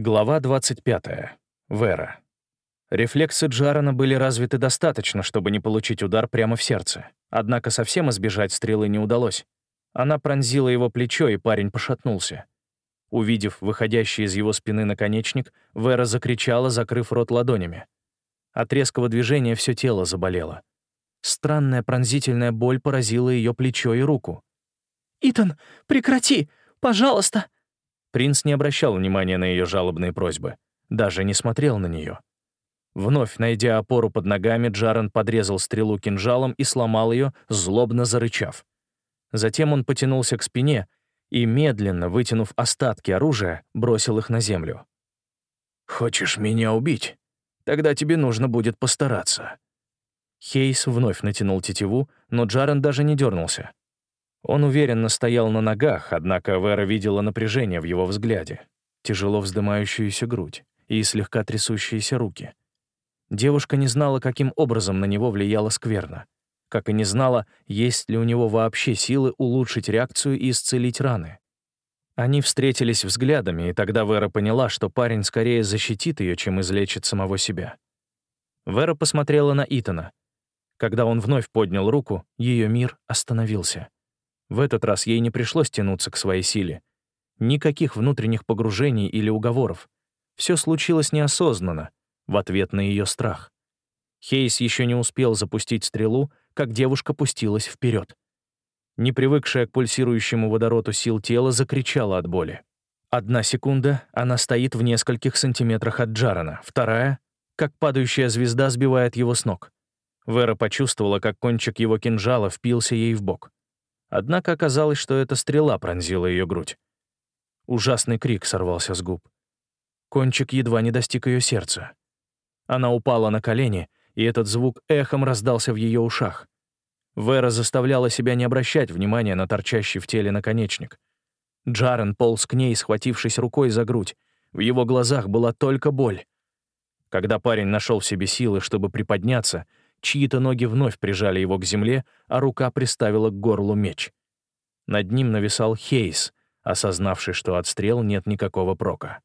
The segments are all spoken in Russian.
Глава 25. Вера. Рефлексы Джарана были развиты достаточно, чтобы не получить удар прямо в сердце. Однако совсем избежать стрелы не удалось. Она пронзила его плечо, и парень пошатнулся. Увидев выходящий из его спины наконечник, Вера закричала, закрыв рот ладонями. От резкого движения все тело заболело. Странная пронзительная боль поразила ее плечо и руку. «Итан, прекрати! Пожалуйста!» Принц не обращал внимания на ее жалобные просьбы, даже не смотрел на нее. Вновь найдя опору под ногами, Джарен подрезал стрелу кинжалом и сломал ее, злобно зарычав. Затем он потянулся к спине и, медленно вытянув остатки оружия, бросил их на землю. «Хочешь меня убить? Тогда тебе нужно будет постараться». Хейс вновь натянул тетиву, но Джарен даже не дернулся. Он уверенно стоял на ногах, однако Вера видела напряжение в его взгляде, тяжело вздымающуюся грудь и слегка трясущиеся руки. Девушка не знала, каким образом на него влияла скверна, как и не знала, есть ли у него вообще силы улучшить реакцию и исцелить раны. Они встретились взглядами, и тогда Вера поняла, что парень скорее защитит ее, чем излечит самого себя. Вера посмотрела на Итана. Когда он вновь поднял руку, ее мир остановился. В этот раз ей не пришлось тянуться к своей силе. Никаких внутренних погружений или уговоров. Все случилось неосознанно, в ответ на ее страх. Хейс еще не успел запустить стрелу, как девушка пустилась вперед. Не привыкшая к пульсирующему водороду сил тела закричала от боли. Одна секунда — она стоит в нескольких сантиметрах от Джарана, вторая — как падающая звезда сбивает его с ног. Вера почувствовала, как кончик его кинжала впился ей в бок. Однако оказалось, что эта стрела пронзила ее грудь. Ужасный крик сорвался с губ. Кончик едва не достиг ее сердца. Она упала на колени, и этот звук эхом раздался в ее ушах. Вера заставляла себя не обращать внимания на торчащий в теле наконечник. Джарен полз к ней, схватившись рукой за грудь. В его глазах была только боль. Когда парень нашел в себе силы, чтобы приподняться, Чьи-то ноги вновь прижали его к земле, а рука приставила к горлу меч. Над ним нависал Хейс, осознавший, что от стрел нет никакого прока.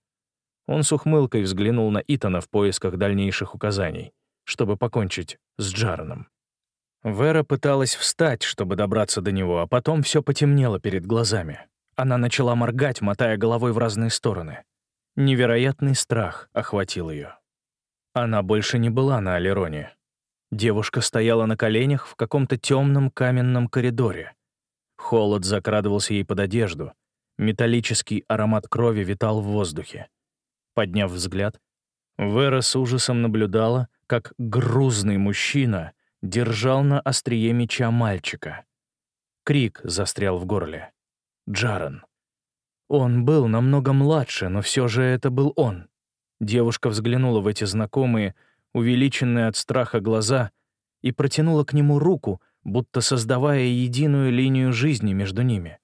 Он с ухмылкой взглянул на Итана в поисках дальнейших указаний, чтобы покончить с Джараном. Вера пыталась встать, чтобы добраться до него, а потом все потемнело перед глазами. Она начала моргать, мотая головой в разные стороны. Невероятный страх охватил ее. Она больше не была на Алероне. Девушка стояла на коленях в каком-то темном каменном коридоре. Холод закрадывался ей под одежду. Металлический аромат крови витал в воздухе. Подняв взгляд, Вера с ужасом наблюдала, как грузный мужчина держал на острие меча мальчика. Крик застрял в горле. Джарен. Он был намного младше, но все же это был он. Девушка взглянула в эти знакомые, увеличенные от страха глаза, и протянула к нему руку, будто создавая единую линию жизни между ними.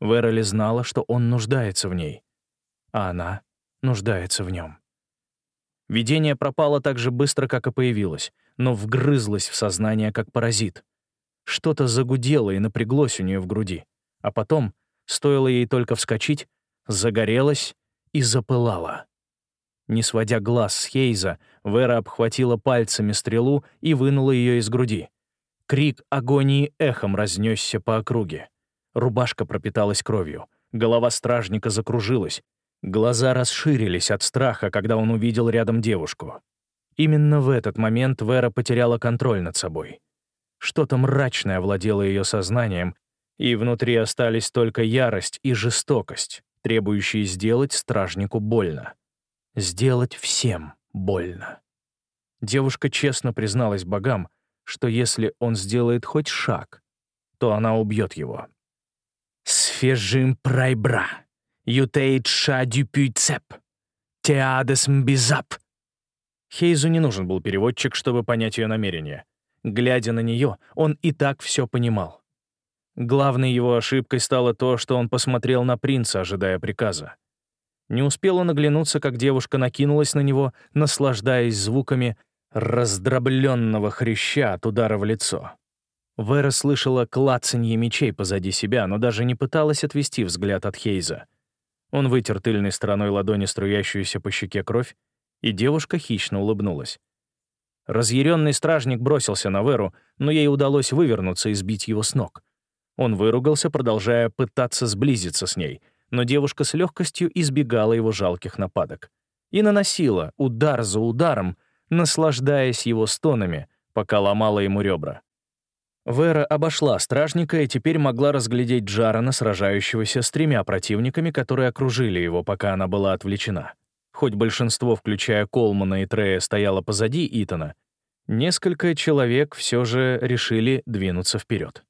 Вероли знала, что он нуждается в ней, а она нуждается в нем. Видение пропало так же быстро, как и появилось, но вгрызлось в сознание, как паразит. Что-то загудело и напряглось у нее в груди, а потом, стоило ей только вскочить, загорелось и запылало. Не сводя глаз с Хейза, Вера обхватила пальцами стрелу и вынула ее из груди. Крик агонии эхом разнесся по округе. Рубашка пропиталась кровью. Голова стражника закружилась. Глаза расширились от страха, когда он увидел рядом девушку. Именно в этот момент Вера потеряла контроль над собой. Что-то мрачное овладело ее сознанием, и внутри остались только ярость и жестокость, требующие сделать стражнику больно сделать всем больно. Девушка честно призналась богам, что если он сделает хоть шаг, то она убьет его. «Сфежим прайбра, ютейт ша дюпюйцеп, теадес мбизап». Хейзу не нужен был переводчик, чтобы понять ее намерение. Глядя на нее, он и так все понимал. Главной его ошибкой стало то, что он посмотрел на принца, ожидая приказа. Не успела наглянуться, как девушка накинулась на него, наслаждаясь звуками раздробленного хряща от удара в лицо. Вера слышала клацанье мечей позади себя, но даже не пыталась отвести взгляд от Хейза. Он вытер тыльной стороной ладони струящуюся по щеке кровь, и девушка хищно улыбнулась. Разъяренный стражник бросился на Веру, но ей удалось вывернуться и сбить его с ног. Он выругался, продолжая пытаться сблизиться с ней, но девушка с легкостью избегала его жалких нападок. И наносила удар за ударом, наслаждаясь его стонами, пока ломала ему ребра. Вера обошла стражника и теперь могла разглядеть Джарана, сражающегося с тремя противниками, которые окружили его, пока она была отвлечена. Хоть большинство, включая Колмана и Трея, стояло позади Итана, несколько человек все же решили двинуться вперед.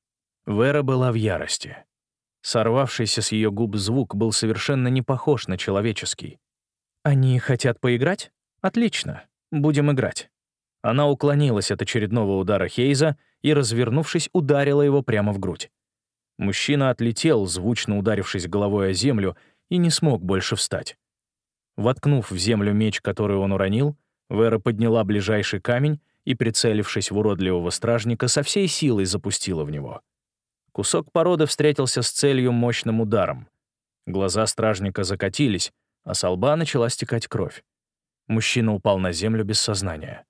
Вера была в ярости. Сорвавшийся с ее губ звук был совершенно не похож на человеческий. «Они хотят поиграть? Отлично. Будем играть». Она уклонилась от очередного удара Хейза и, развернувшись, ударила его прямо в грудь. Мужчина отлетел, звучно ударившись головой о землю, и не смог больше встать. Воткнув в землю меч, который он уронил, Вера подняла ближайший камень и, прицелившись в уродливого стражника, со всей силой запустила в него. Кусок породы встретился с целью мощным ударом. Глаза стражника закатились, а с лба начала стекать кровь. Мужчина упал на землю без сознания.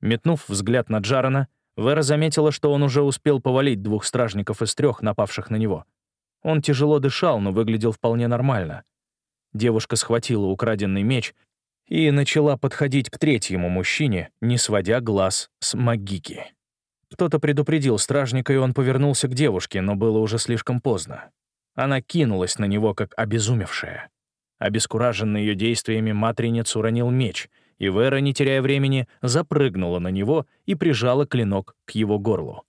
Метнув взгляд на Джарана, Вера заметила, что он уже успел повалить двух стражников из трех, напавших на него. Он тяжело дышал, но выглядел вполне нормально. Девушка схватила украденный меч и начала подходить к третьему мужчине, не сводя глаз с Магики. Кто-то предупредил стражника, и он повернулся к девушке, но было уже слишком поздно. Она кинулась на него, как обезумевшая. Обескураженный ее действиями, матринец уронил меч, и Вера, не теряя времени, запрыгнула на него и прижала клинок к его горлу.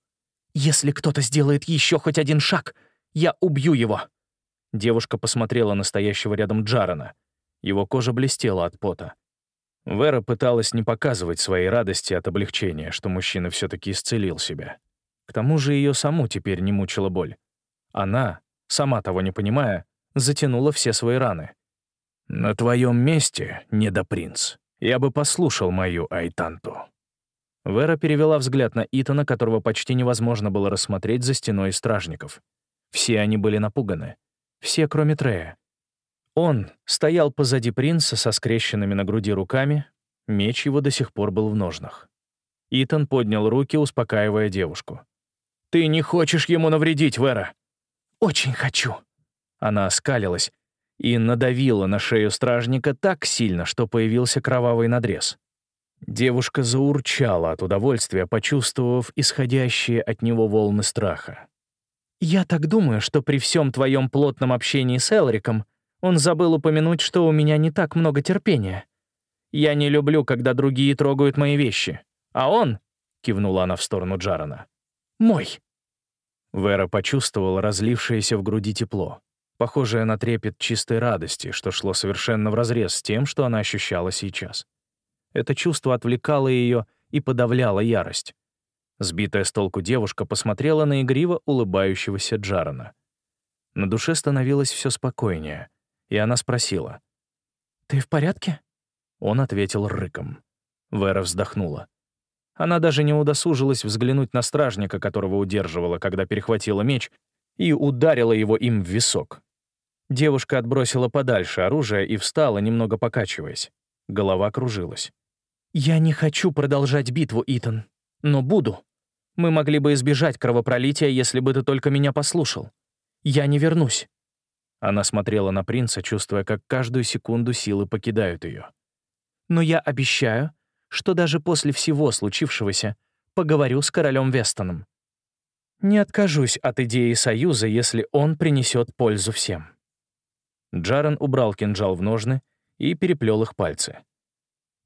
«Если кто-то сделает еще хоть один шаг, я убью его!» Девушка посмотрела на стоящего рядом Джарана. Его кожа блестела от пота. Вера пыталась не показывать своей радости от облегчения, что мужчина все-таки исцелил себя. К тому же ее саму теперь не мучила боль. Она, сама того не понимая, затянула все свои раны. «На твоем месте, недопринц, я бы послушал мою Айтанту». Вера перевела взгляд на Итана, которого почти невозможно было рассмотреть за стеной стражников. Все они были напуганы. Все, кроме Трея. Он стоял позади принца со скрещенными на груди руками, меч его до сих пор был в ножнах. Итан поднял руки, успокаивая девушку. «Ты не хочешь ему навредить, Вера?» «Очень хочу». Она оскалилась и надавила на шею стражника так сильно, что появился кровавый надрез. Девушка заурчала от удовольствия, почувствовав исходящие от него волны страха. «Я так думаю, что при всем твоем плотном общении с Элриком он забыл упомянуть, что у меня не так много терпения. Я не люблю, когда другие трогают мои вещи. А он, — кивнула она в сторону Джарана, — мой. Вера почувствовала разлившееся в груди тепло, похожее на трепет чистой радости, что шло совершенно вразрез с тем, что она ощущала сейчас. Это чувство отвлекало ее и подавляло ярость. Сбитая с толку девушка посмотрела на игриво улыбающегося Джарана. На душе становилось все спокойнее — и она спросила. «Ты в порядке?» Он ответил рыком. Вера вздохнула. Она даже не удосужилась взглянуть на стражника, которого удерживала, когда перехватила меч, и ударила его им в висок. Девушка отбросила подальше оружие и встала, немного покачиваясь. Голова кружилась. «Я не хочу продолжать битву, Итан, но буду. Мы могли бы избежать кровопролития, если бы ты только меня послушал. Я не вернусь. Она смотрела на принца, чувствуя, как каждую секунду силы покидают ее. «Но я обещаю, что даже после всего случившегося поговорю с королем Вестоном. Не откажусь от идеи союза, если он принесет пользу всем». Джарен убрал кинжал в ножны и переплел их пальцы.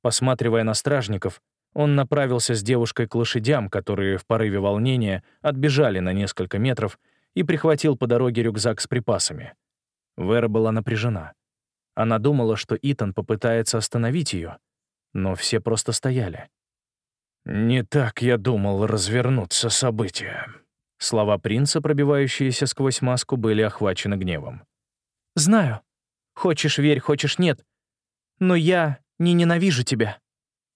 Посматривая на стражников, он направился с девушкой к лошадям, которые в порыве волнения отбежали на несколько метров, и прихватил по дороге рюкзак с припасами — Вера была напряжена. Она думала, что Итан попытается остановить ее, но все просто стояли. «Не так я думал развернуться события». Слова принца, пробивающиеся сквозь маску, были охвачены гневом. «Знаю. Хочешь — верь, хочешь — нет. Но я не ненавижу тебя».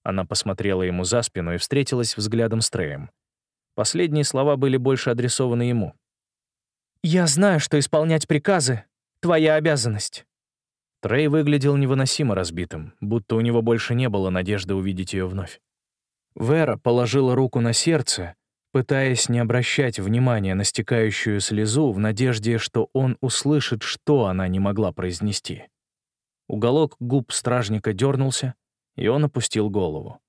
Она посмотрела ему за спину и встретилась взглядом с Треем. Последние слова были больше адресованы ему. «Я знаю, что исполнять приказы твоя обязанность. Трей выглядел невыносимо разбитым, будто у него больше не было надежды увидеть ее вновь. Вера положила руку на сердце, пытаясь не обращать внимания на стекающую слезу в надежде, что он услышит, что она не могла произнести. Уголок губ стражника дернулся, и он опустил голову.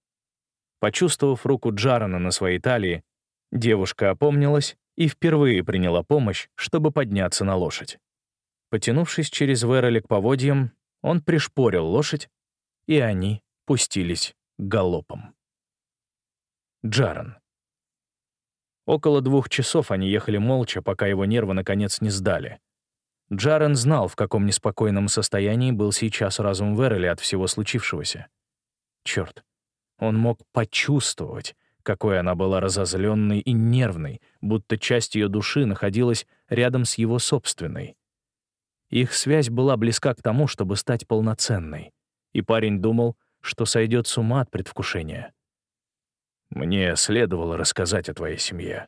Почувствовав руку Джарана на своей талии, девушка опомнилась и впервые приняла помощь, чтобы подняться на лошадь. Потянувшись через Вероли к поводьям, он пришпорил лошадь, и они пустились галопом. Джаран. Около двух часов они ехали молча, пока его нервы наконец не сдали. Джарен знал, в каком неспокойном состоянии был сейчас разум Веррелли от всего случившегося. Черт, он мог почувствовать, какой она была разозленной и нервной, будто часть ее души находилась рядом с его собственной. Их связь была близка к тому, чтобы стать полноценной, и парень думал, что сойдет с ума от предвкушения. «Мне следовало рассказать о твоей семье».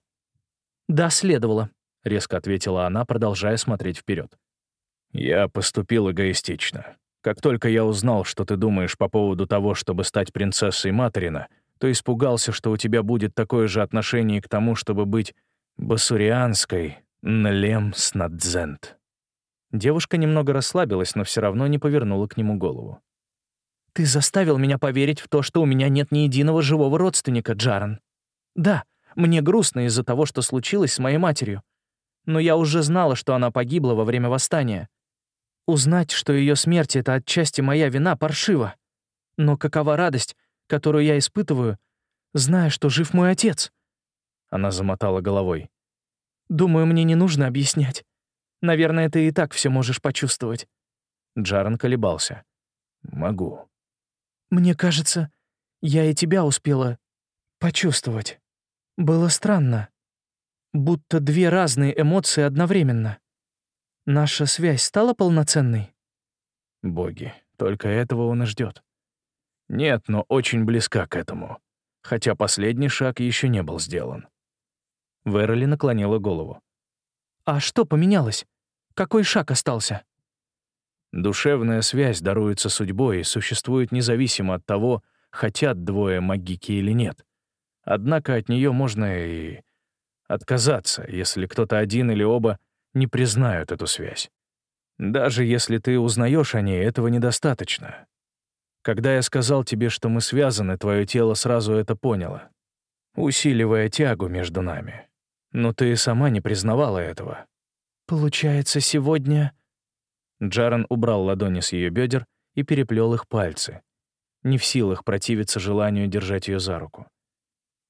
«Да, следовало», — резко ответила она, продолжая смотреть вперед. «Я поступил эгоистично. Как только я узнал, что ты думаешь по поводу того, чтобы стать принцессой Материна, то испугался, что у тебя будет такое же отношение к тому, чтобы быть басурианской Нлем Снадзент». Девушка немного расслабилась, но все равно не повернула к нему голову. «Ты заставил меня поверить в то, что у меня нет ни единого живого родственника, Джаран. Да, мне грустно из-за того, что случилось с моей матерью. Но я уже знала, что она погибла во время восстания. Узнать, что ее смерть — это отчасти моя вина, паршиво. Но какова радость, которую я испытываю, зная, что жив мой отец?» Она замотала головой. «Думаю, мне не нужно объяснять. Наверное, ты и так все можешь почувствовать». Джаран колебался. «Могу. Мне кажется, я и тебя успела почувствовать. Было странно. Будто две разные эмоции одновременно. Наша связь стала полноценной? Боги, только этого он и ждет. Нет, но очень близка к этому. Хотя последний шаг еще не был сделан. Верли наклонила голову. «А что поменялось? Какой шаг остался?» Душевная связь даруется судьбой и существует независимо от того, хотят двое магики или нет. Однако от нее можно и отказаться, если кто-то один или оба не признают эту связь. Даже если ты узнаешь о ней, этого недостаточно. Когда я сказал тебе, что мы связаны, твое тело сразу это поняло, усиливая тягу между нами. Но ты сама не признавала этого. Получается, сегодня Джаран убрал ладони с ее бедер и переплел их пальцы, не в силах противиться желанию держать ее за руку.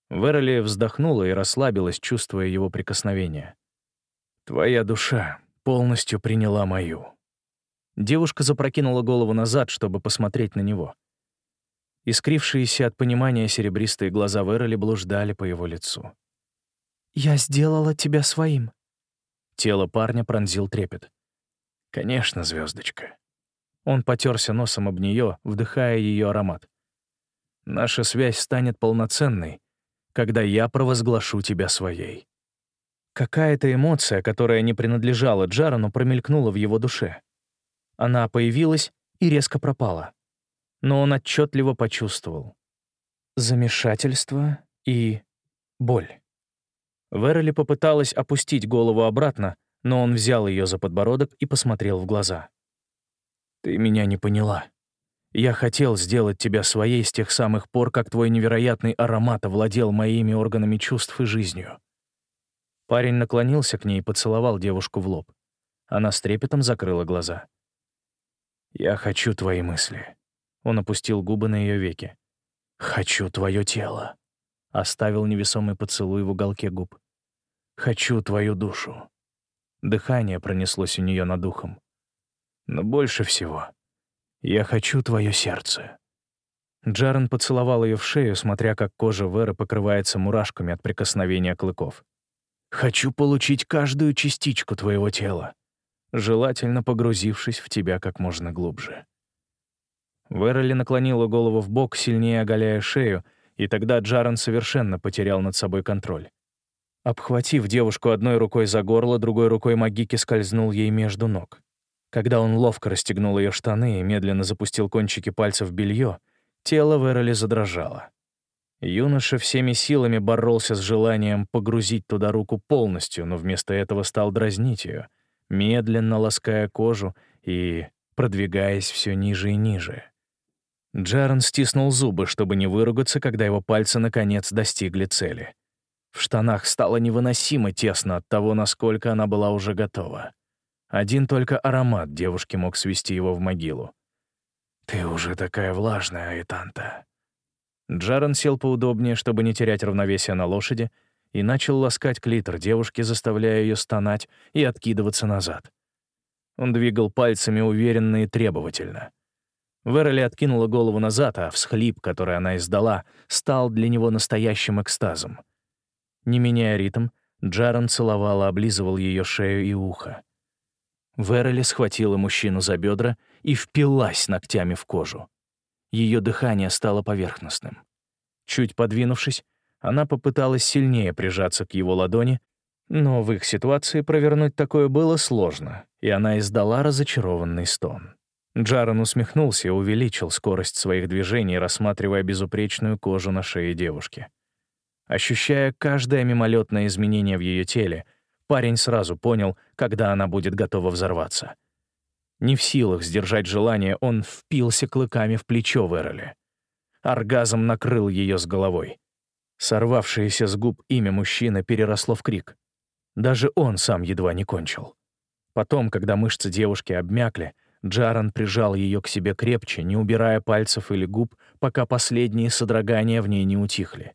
Вероли вздохнула и расслабилась, чувствуя его прикосновение. «Твоя душа полностью приняла мою». Девушка запрокинула голову назад, чтобы посмотреть на него. Искрившиеся от понимания серебристые глаза Вероли блуждали по его лицу. «Я сделала тебя своим». Тело парня пронзил трепет. Конечно, звездочка. Он потерся носом об нее, вдыхая ее аромат. Наша связь станет полноценной, когда я провозглашу тебя своей. Какая-то эмоция, которая не принадлежала Джарану, промелькнула в его душе. Она появилась и резко пропала. Но он отчетливо почувствовал. Замешательство и боль. Верли попыталась опустить голову обратно, но он взял ее за подбородок и посмотрел в глаза. «Ты меня не поняла. Я хотел сделать тебя своей с тех самых пор, как твой невероятный аромат овладел моими органами чувств и жизнью». Парень наклонился к ней и поцеловал девушку в лоб. Она с трепетом закрыла глаза. «Я хочу твои мысли». Он опустил губы на ее веки. «Хочу твое тело». Оставил невесомый поцелуй в уголке губ. «Хочу твою душу». Дыхание пронеслось у нее над ухом. Но больше всего я хочу твое сердце. Джарен поцеловал ее в шею, смотря как кожа Веры покрывается мурашками от прикосновения клыков. «Хочу получить каждую частичку твоего тела, желательно погрузившись в тебя как можно глубже». Верли наклонила голову в бок, сильнее оголяя шею, и тогда Джарен совершенно потерял над собой контроль. Обхватив девушку одной рукой за горло, другой рукой Магики скользнул ей между ног. Когда он ловко расстегнул ее штаны и медленно запустил кончики пальцев в белье, тело Вероли задрожало. Юноша всеми силами боролся с желанием погрузить туда руку полностью, но вместо этого стал дразнить ее, медленно лаская кожу и продвигаясь все ниже и ниже. Джарен стиснул зубы, чтобы не выругаться, когда его пальцы наконец достигли цели. В штанах стало невыносимо тесно от того, насколько она была уже готова. Один только аромат девушки мог свести его в могилу. «Ты уже такая влажная, Айтанта». Джарен сел поудобнее, чтобы не терять равновесие на лошади, и начал ласкать клитор девушки, заставляя ее стонать и откидываться назад. Он двигал пальцами уверенно и требовательно. Вероли откинула голову назад, а всхлип, который она издала, стал для него настоящим экстазом. Не меняя ритм, Джарен целовал и облизывал ее шею и ухо. Вероли схватила мужчину за бедра и впилась ногтями в кожу. Ее дыхание стало поверхностным. Чуть подвинувшись, она попыталась сильнее прижаться к его ладони, но в их ситуации провернуть такое было сложно, и она издала разочарованный стон. Джарен усмехнулся и увеличил скорость своих движений, рассматривая безупречную кожу на шее девушки. Ощущая каждое мимолетное изменение в ее теле, Парень сразу понял, когда она будет готова взорваться. Не в силах сдержать желание, он впился клыками в плечо Вероли. Оргазм накрыл ее с головой. Сорвавшееся с губ имя мужчины переросло в крик. Даже он сам едва не кончил. Потом, когда мышцы девушки обмякли, Джаран прижал ее к себе крепче, не убирая пальцев или губ, пока последние содрогания в ней не утихли.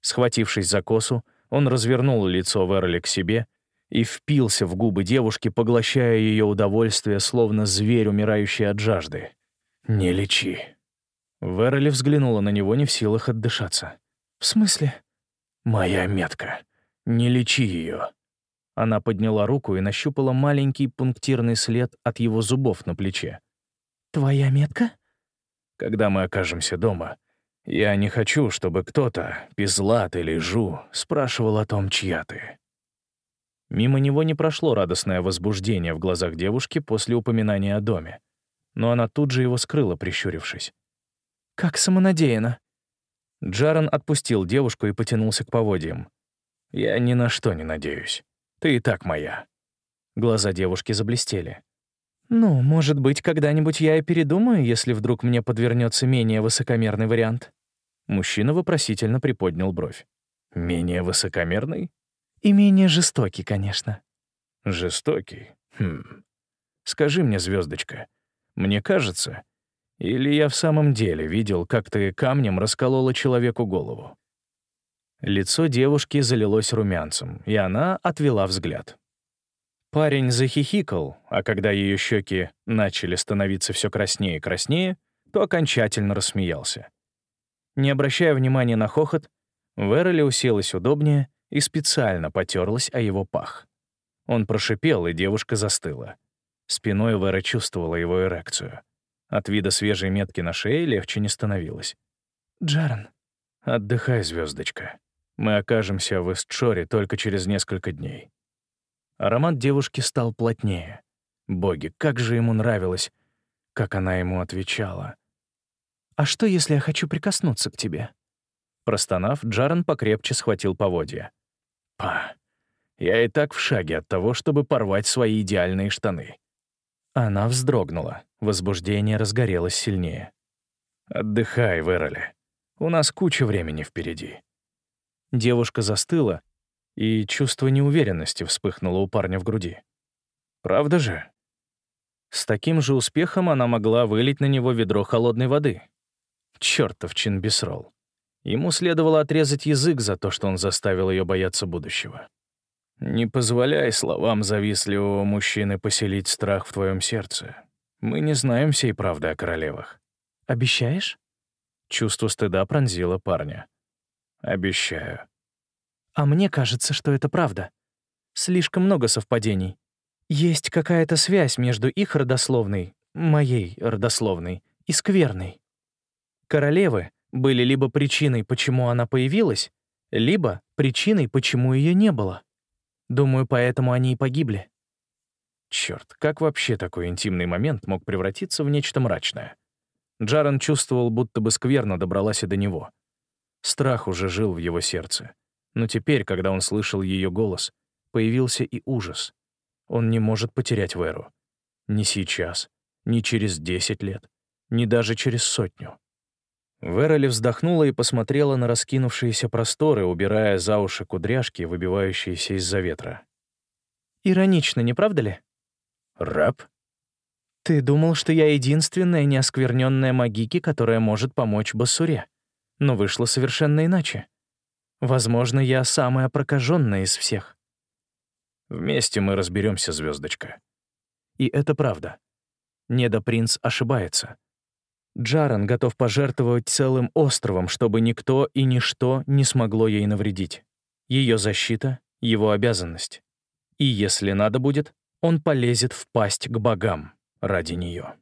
Схватившись за косу, он развернул лицо Верли к себе и впился в губы девушки, поглощая ее удовольствие, словно зверь, умирающий от жажды. «Не лечи». Верли взглянула на него, не в силах отдышаться. «В смысле?» «Моя метка. Не лечи ее». Она подняла руку и нащупала маленький пунктирный след от его зубов на плече. «Твоя метка?» «Когда мы окажемся дома, я не хочу, чтобы кто-то, Пизлат или Жу, спрашивал о том, чья ты». Мимо него не прошло радостное возбуждение в глазах девушки после упоминания о доме, но она тут же его скрыла, прищурившись. «Как самонадеянно». Джаран отпустил девушку и потянулся к поводьям. «Я ни на что не надеюсь. Ты и так моя». Глаза девушки заблестели. «Ну, может быть, когда-нибудь я и передумаю, если вдруг мне подвернется менее высокомерный вариант». Мужчина вопросительно приподнял бровь. «Менее высокомерный?» «И менее жестокий, конечно». «Жестокий? Хм. Скажи мне, звездочка, мне кажется, или я в самом деле видел, как ты камнем расколола человеку голову?» Лицо девушки залилось румянцем, и она отвела взгляд. Парень захихикал, а когда ее щеки начали становиться все краснее и краснее, то окончательно рассмеялся. Не обращая внимания на хохот, Верли уселась удобнее и специально потерлась о его пах. Он прошипел, и девушка застыла. Спиной Вера чувствовала его эрекцию. От вида свежей метки на шее легче не становилось. «Джарен». «Отдыхай, звездочка. Мы окажемся в Истшоре только через несколько дней. Аромат девушки стал плотнее. Боги, как же ему нравилось, как она ему отвечала. «А что, если я хочу прикоснуться к тебе?» Простонав, Джарен покрепче схватил поводья. «Па, я и так в шаге от того, чтобы порвать свои идеальные штаны». Она вздрогнула, возбуждение разгорелось сильнее. «Отдыхай, Вероли. У нас куча времени впереди». Девушка застыла, и чувство неуверенности вспыхнуло у парня в груди. Правда же? С таким же успехом она могла вылить на него ведро холодной воды. Чёртов Чинбисрол. Ему следовало отрезать язык за то, что он заставил ее бояться будущего. Не позволяй словам завистливого мужчины поселить страх в твоем сердце. Мы не знаем всей правды о королевах. Обещаешь? Чувство стыда пронзило парня. Обещаю. А мне кажется, что это правда. Слишком много совпадений. Есть какая-то связь между их родословной, моей родословной, и скверной. Королевы были либо причиной, почему она появилась, либо причиной, почему ее не было. Думаю, поэтому они и погибли. Черт, как вообще такой интимный момент мог превратиться в нечто мрачное? Джарен чувствовал, будто бы скверно добралась и до него. Страх уже жил в его сердце. Но теперь, когда он слышал ее голос, появился и ужас. Он не может потерять Веру. Ни сейчас, ни через десять лет, ни даже через сотню. Верали вздохнула и посмотрела на раскинувшиеся просторы, убирая за уши кудряшки, выбивающиеся из-за ветра. «Иронично, не правда ли?» «Раб?» «Ты думал, что я единственная неоскверненная магики, которая может помочь Басуре. Но вышло совершенно иначе. Возможно, я самая прокаженная из всех». «Вместе мы разберемся, звездочка». И это правда. Недопринц ошибается. Джаран готов пожертвовать целым островом, чтобы никто и ничто не смогло ей навредить. Ее защита — его обязанность. И если надо будет, он полезет в пасть к богам ради нее.